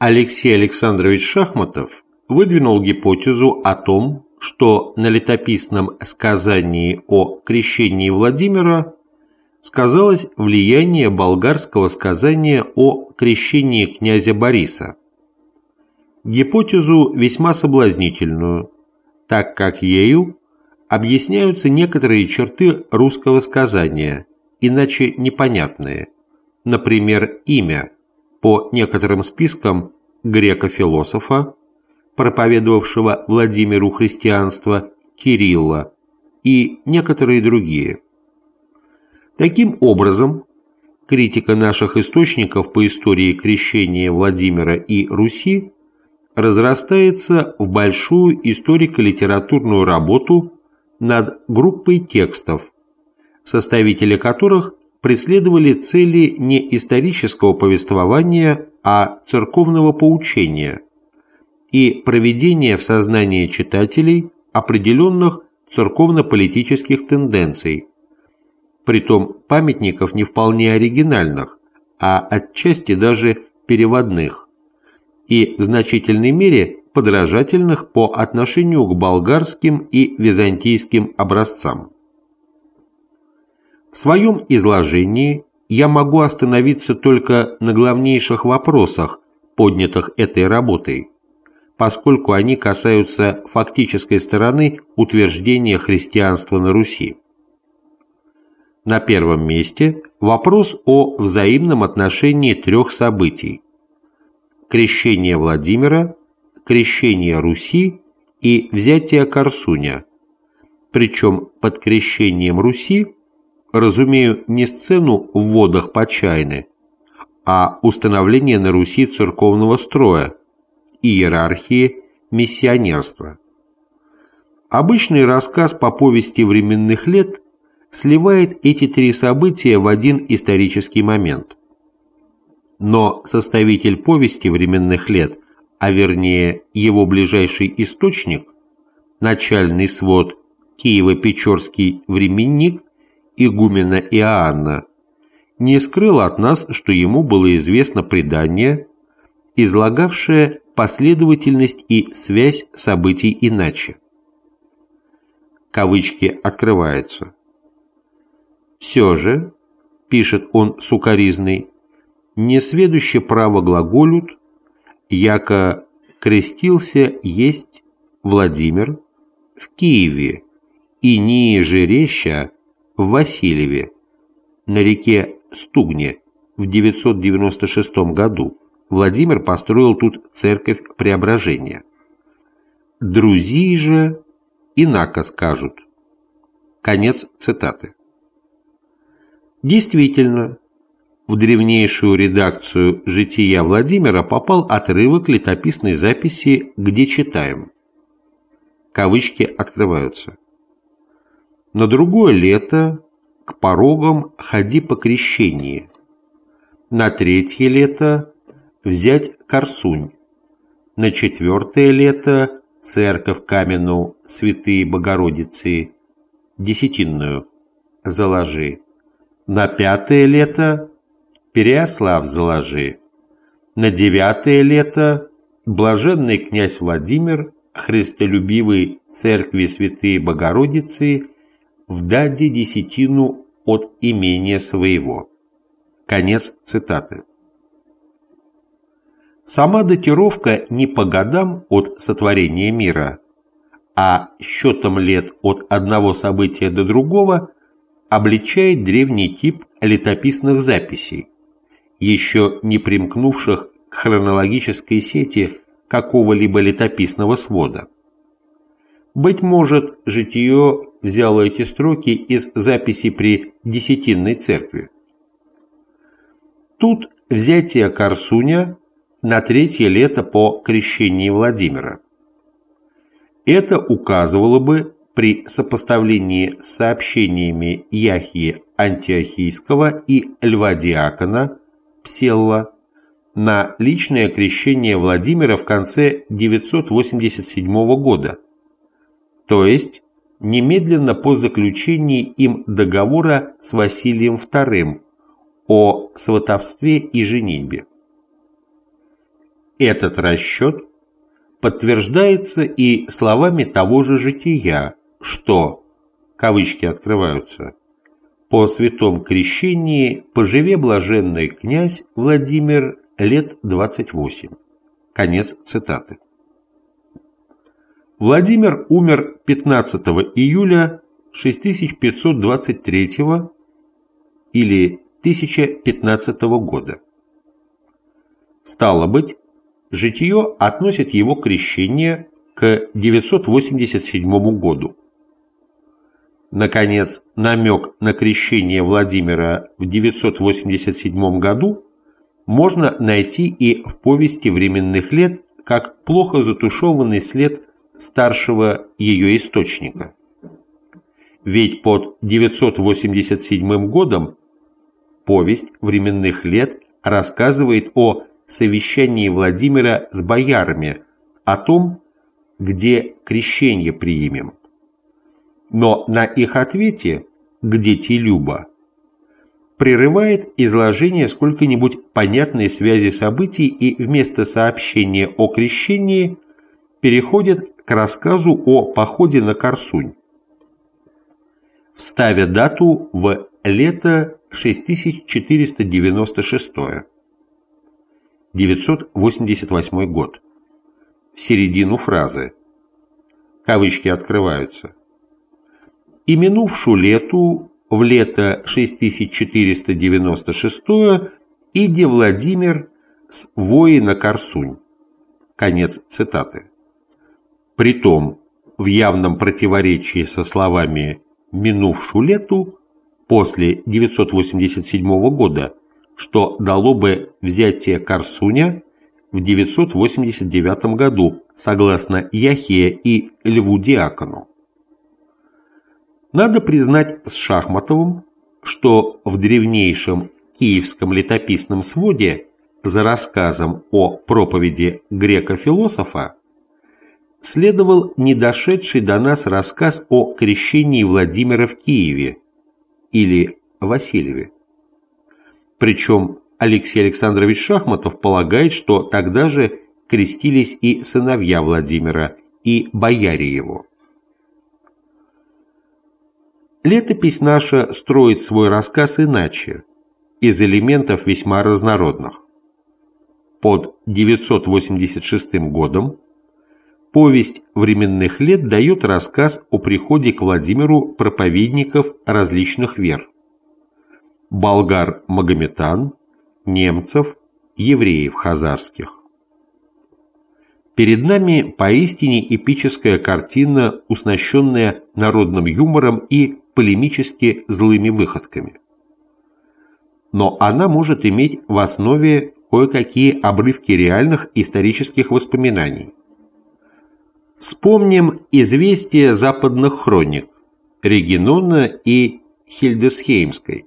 Алексей Александрович Шахматов выдвинул гипотезу о том, что на летописном сказании о крещении Владимира сказалось влияние болгарского сказания о крещении князя Бориса. Гипотезу весьма соблазнительную, так как ею объясняются некоторые черты русского сказания, иначе непонятные, например, имя, по некоторым спискам грека-философа, проповедовавшего Владимиру христианство, Кирилла и некоторые другие. Таким образом, критика наших источников по истории крещения Владимира и Руси разрастается в большую историко-литературную работу над группой текстов, составители которых преследовали цели не исторического повествования, а церковного поучения и проведения в сознании читателей определенных церковно-политических тенденций, притом памятников не вполне оригинальных, а отчасти даже переводных, и в значительной мере подражательных по отношению к болгарским и византийским образцам. В своем изложении я могу остановиться только на главнейших вопросах, поднятых этой работой, поскольку они касаются фактической стороны утверждения христианства на Руси. На первом месте вопрос о взаимном отношении трех событий – крещение Владимира, крещение Руси и взятие Корсуня, причем под крещением Руси разумею не сцену в водах Почайны, а установление на Руси церковного строя, иерархии, миссионерства. Обычный рассказ по повести временных лет сливает эти три события в один исторический момент. Но составитель повести временных лет, а вернее его ближайший источник, начальный свод Киево-Печорский временник, игумена Иоанна, не скрыл от нас, что ему было известно предание, излагавшее последовательность и связь событий иначе. Кавычки открываются. «Все же», — пишет он сукаризный, — «несведуще право глаголют, яко крестился есть Владимир в Киеве, и ниже реща в Васильеве на реке Стугне в 996 году Владимир построил тут церковь Преображения. Друзья же инако скажут. Конец цитаты. Действительно, в древнейшую редакцию «Жития Владимира» попал отрывок летописной записи, где читаем. Кавычки открываются. На другое лето к порогам ходи по крещении. На третье лето взять Корсунь. На четвертое лето церковь каменную Святые Богородицы, десятинную, заложи. На пятое лето Переослав заложи. На девятое лето блаженный князь Владимир, христолюбивый церкви Святые Богородицы, вдаде десятину от имения своего. Конец цитаты. Сама датировка не по годам от сотворения мира, а счетом лет от одного события до другого обличает древний тип летописных записей, еще не примкнувших к хронологической сети какого-либо летописного свода. Быть может, житие взяло эти строки из записи при Десятинной церкви. Тут взятие Корсуня на третье лето по крещении Владимира. Это указывало бы при сопоставлении с сообщениями Яхии Антиохийского и Льва Диакона Пселла на личное крещение Владимира в конце 987 года, то есть немедленно по заключении им договора с Василием II о сватовстве и женитьбе. Этот расчет подтверждается и словами того же жития, что, кавычки открываются, по святом крещении поживе блаженный князь Владимир лет 28. Конец цитаты. Владимир умер 15 июля 6523 или 1015 года. Стало быть, житие относит его крещение к 987 году. Наконец, намек на крещение Владимира в 987 году можно найти и в повести временных лет как плохо затушеванный след старшего ее источника. Ведь под 987 годом повесть временных лет рассказывает о совещании Владимира с боярами, о том, где крещение приимем. Но на их ответе «Где Телюба?» прерывает изложение сколько-нибудь понятной связи событий и вместо сообщения о крещении переходит к рассказу о походе на Корсунь, вставя дату в лето 6496 988 год, в середину фразы. Кавычки открываются. И минувшу лету, в лето 6496 иди Владимир с воина Корсунь. Конец цитаты. Притом, в явном противоречии со словами «минувшу лету» после 987 года, что дало бы взятие Корсуня в 989 году, согласно Яхе и Льву Диакону. Надо признать с Шахматовым, что в древнейшем киевском летописном своде за рассказом о проповеди грека-философа следовал недошедший до нас рассказ о крещении Владимира в Киеве или Васильеве. Причем Алексей Александрович Шахматов полагает, что тогда же крестились и сыновья Владимира, и бояре его. Летопись наша строит свой рассказ иначе, из элементов весьма разнородных. Под 986 годом Повесть временных лет дает рассказ о приходе к Владимиру проповедников различных вер. Болгар-магометан, немцев, евреев хазарских. Перед нами поистине эпическая картина, уснащенная народным юмором и полемически злыми выходками. Но она может иметь в основе кое-какие обрывки реальных исторических воспоминаний Вспомним известия западных хроник Регинона и Хильдесхеймской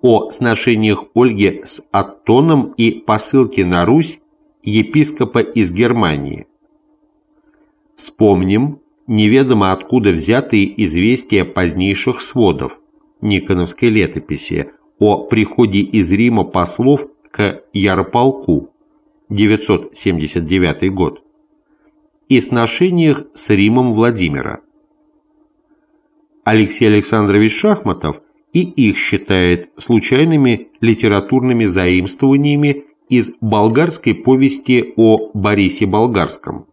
о сношениях Ольги с Аттоном и посылке на Русь епископа из Германии. Вспомним неведомо откуда взятые известия позднейших сводов Никоновской летописи о приходе из Рима послов к Ярополку 979 год и сношениях с Римом Владимира. Алексей Александрович Шахматов и их считает случайными литературными заимствованиями из болгарской повести о Борисе Болгарском.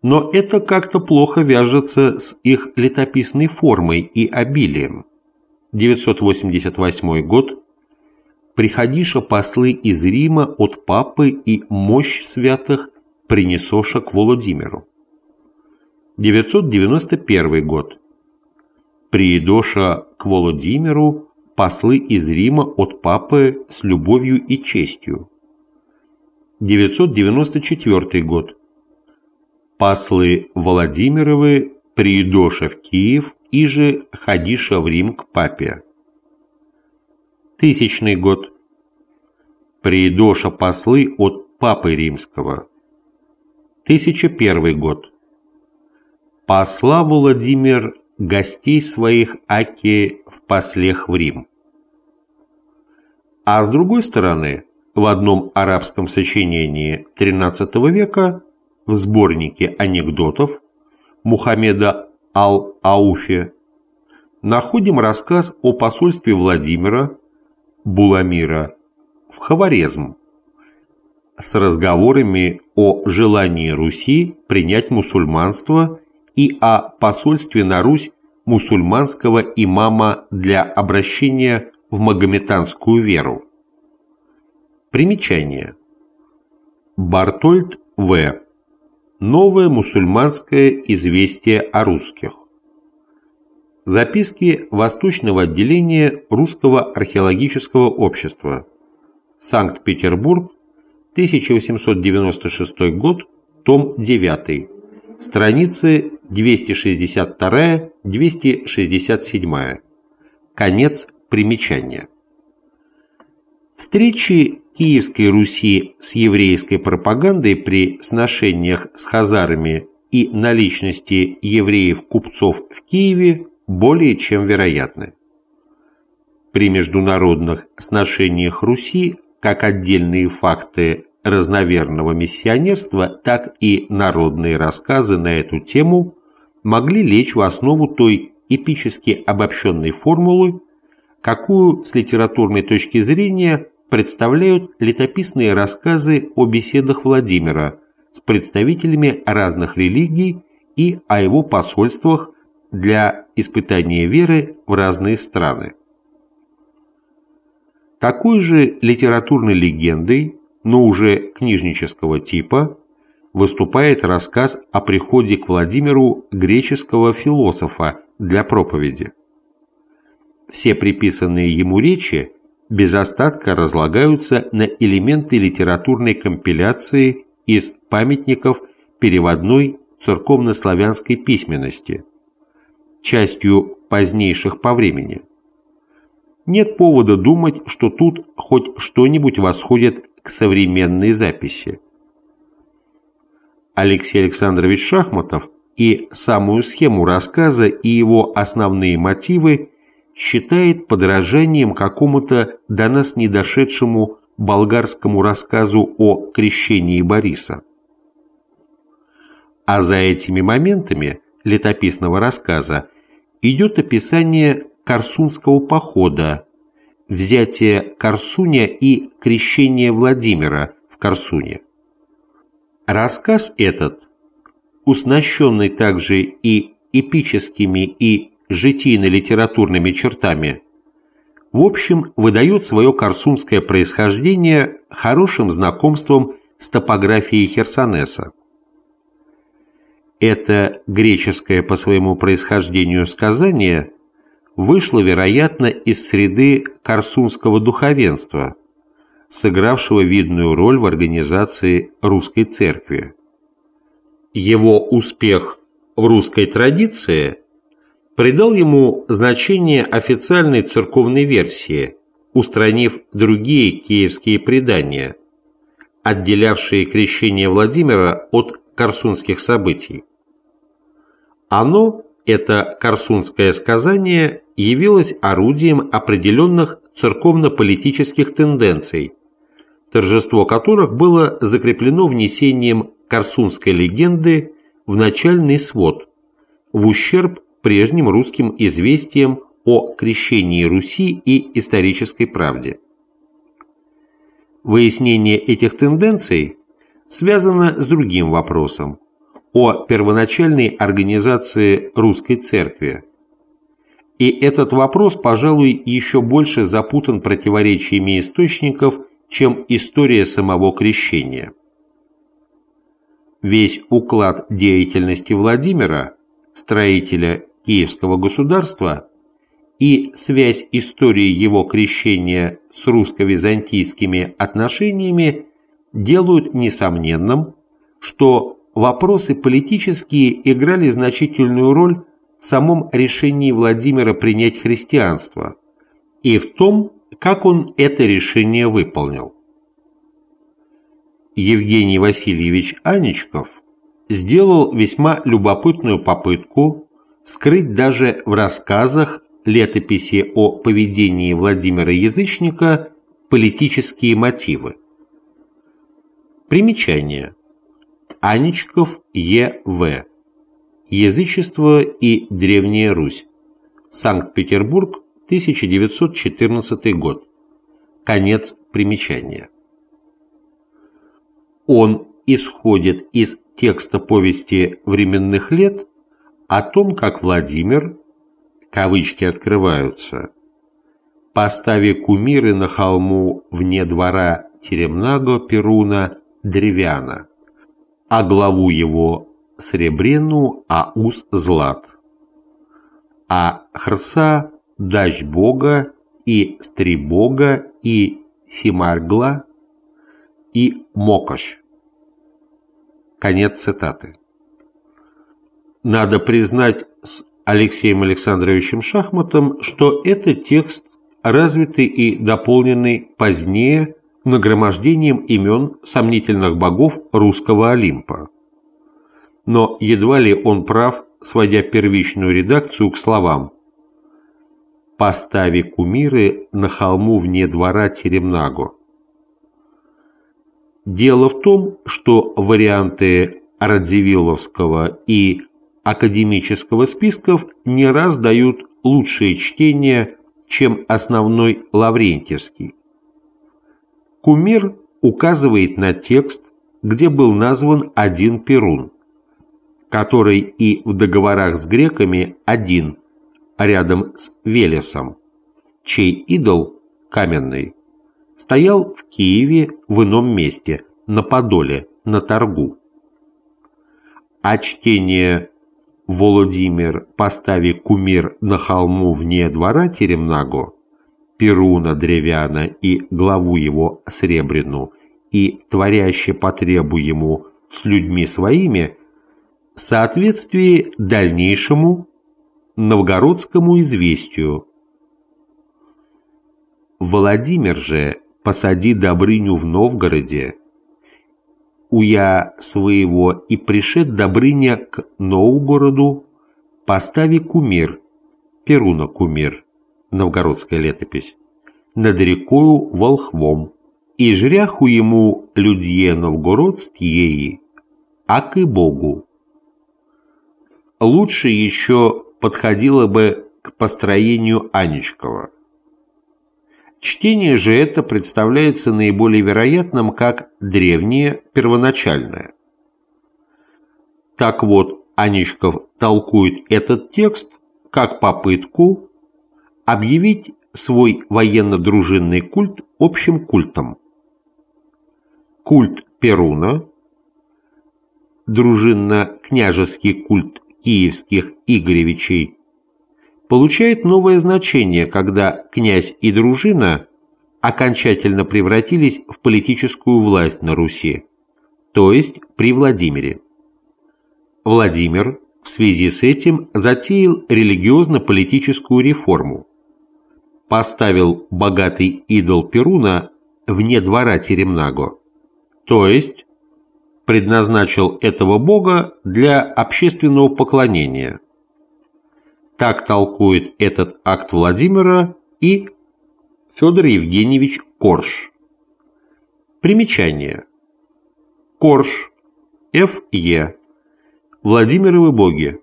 Но это как-то плохо вяжется с их летописной формой и обилием. 988 год. Приходиша послы из Рима от папы и мощь святых принесоша к Володимиру. 991 год. Приедоша к Володимиру послы из Рима от папы с любовью и честью. 994 год. Послы Владимировы приедоша в Киев и же ходиша в Рим к папе. Тысячный год. Приедоша послы от папы римского. 1001 год. Посла Владимир гостей своих Аки в послех в Рим. А с другой стороны, в одном арабском сочинении XIII века в сборнике анекдотов Мухаммеда Ал-Ауфи находим рассказ о посольстве Владимира Буламира в Хаварезм с разговорами о желании Руси принять мусульманство и о посольстве на Русь мусульманского имама для обращения в магометанскую веру. Примечание. Бартольд В. Новое мусульманское известие о русских. Записки Восточного отделения Русского археологического общества. Санкт-Петербург, 1896 год, том 9, страницы 262-267. Конец примечания. Встречи Киевской Руси с еврейской пропагандой при сношениях с хазарами и наличности евреев-купцов в Киеве более чем вероятны. При международных сношениях Руси как отдельные факты разноверного миссионерства, так и народные рассказы на эту тему могли лечь в основу той эпически обобщенной формулы, какую с литературной точки зрения представляют летописные рассказы о беседах Владимира с представителями разных религий и о его посольствах для испытания веры в разные страны. Такой же литературной легендой, но уже книжнического типа, выступает рассказ о приходе к Владимиру греческого философа для проповеди. Все приписанные ему речи без остатка разлагаются на элементы литературной компиляции из памятников переводной церковнославянской письменности, частью позднейших по времени – нет повода думать, что тут хоть что-нибудь восходит к современной записи. Алексей Александрович Шахматов и самую схему рассказа и его основные мотивы считает подражанием какому-то до нас не дошедшему болгарскому рассказу о крещении Бориса. А за этими моментами летописного рассказа идет описание Корсунского похода, взятие Корсуня и крещение Владимира в Корсуне. Рассказ этот, уснащенный также и эпическими и житийно-литературными чертами, в общем, выдает свое корсунское происхождение хорошим знакомством с топографией Херсонеса. Это греческое по своему происхождению сказание – вышло, вероятно, из среды корсунского духовенства, сыгравшего видную роль в организации русской церкви. Его успех в русской традиции придал ему значение официальной церковной версии, устранив другие киевские предания, отделявшие крещение Владимира от корсунских событий. Оно это корсунское сказание явилось орудием определенных церковно-политических тенденций, торжество которых было закреплено внесением корсунской легенды в начальный свод, в ущерб прежним русским известиям о крещении Руси и исторической правде. Выяснение этих тенденций связано с другим вопросом о первоначальной организации русской церкви. И этот вопрос, пожалуй, еще больше запутан противоречиями источников, чем история самого крещения. Весь уклад деятельности Владимира, строителя Киевского государства, и связь истории его крещения с русско-византийскими отношениями делают несомненным, что вопросы политические играли значительную роль самом решении Владимира принять христианство и в том, как он это решение выполнил. Евгений Васильевич Аничков сделал весьма любопытную попытку вскрыть даже в рассказах летописи о поведении Владимира Язычника политические мотивы. Примечание. Аничков Е.В. Язычество и Древняя Русь. Санкт-Петербург, 1914 год. Конец примечания. Он исходит из текста повести временных лет о том, как Владимир, кавычки открываются, поставив кумиры на холму вне двора Теремнаго Перуна Древяна, а главу его Сребрену, а уз Злат, а Хрса Дачь Бога и Стрибога и Симаргла и Мокош. Конец цитаты. Надо признать с Алексеем Александровичем Шахматом, что этот текст развитый и дополненный позднее нагромождением имен сомнительных богов русского Олимпа. Но едва ли он прав, сводя первичную редакцию к словам «Постави кумиры на холму вне двора Теремнаго». Дело в том, что варианты Радзивилловского и академического списков не раз дают лучшее чтение, чем основной Лаврентьевский. Кумир указывает на текст, где был назван один Перун, который и в договорах с греками один, рядом с Велесом, чей идол, каменный, стоял в Киеве в ином месте, на Подоле, на торгу. А чтение «Володимир, постави кумир на холму вне двора Теремнаго», Перуна Древяна и главу его Сребрину, и творяще потребу ему с людьми своими, в соответствии дальнейшему новгородскому известию. Владимир же посади Добрыню в Новгороде, уя своего и пришед Добрыня к Новгороду, постави кумир, Перуна кумир, новгородская летопись, над рекою Волхвом, и жряху ему людье новгородские, ак и Богу. Лучше еще подходило бы к построению Анечкова. Чтение же это представляется наиболее вероятным как древнее, первоначальное. Так вот, Аничков толкует этот текст как попытку объявить свой военно-дружинный культ общим культом. Культ Перуна, дружинно-княжеский культ киевских Игоревичей получает новое значение, когда князь и дружина окончательно превратились в политическую власть на Руси, то есть при Владимире. Владимир в связи с этим затеял религиозно-политическую реформу, поставил богатый идол Перуна вне двора Теремнаго, то есть предназначил этого бога для общественного поклонения – так толкует этот акт Владимира и Федор Евгеньевич Корж. Примечание. Корж. Ф.Е. Владимировы боги.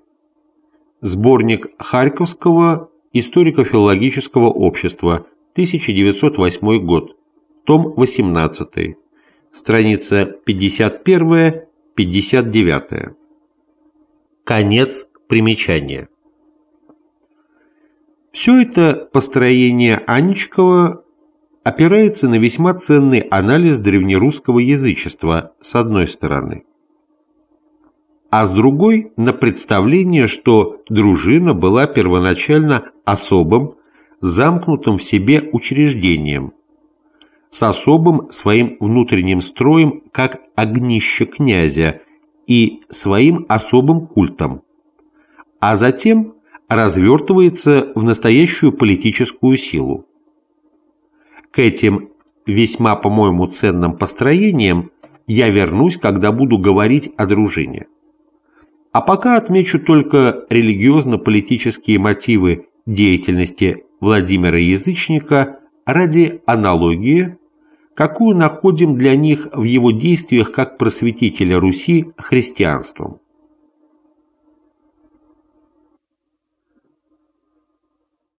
Сборник Харьковского историко-филологического общества, 1908 год, том 18, страница 51-59. Конец примечания. Все это построение Анечкова опирается на весьма ценный анализ древнерусского язычества с одной стороны, а с другой – на представление, что дружина была первоначально особым, замкнутым в себе учреждением, с особым своим внутренним строем как огнище князя и своим особым культом, а затем – развертывается в настоящую политическую силу. К этим весьма, по-моему, ценным построениям я вернусь, когда буду говорить о дружине. А пока отмечу только религиозно-политические мотивы деятельности Владимира Язычника ради аналогии, какую находим для них в его действиях как просветителя Руси христианством.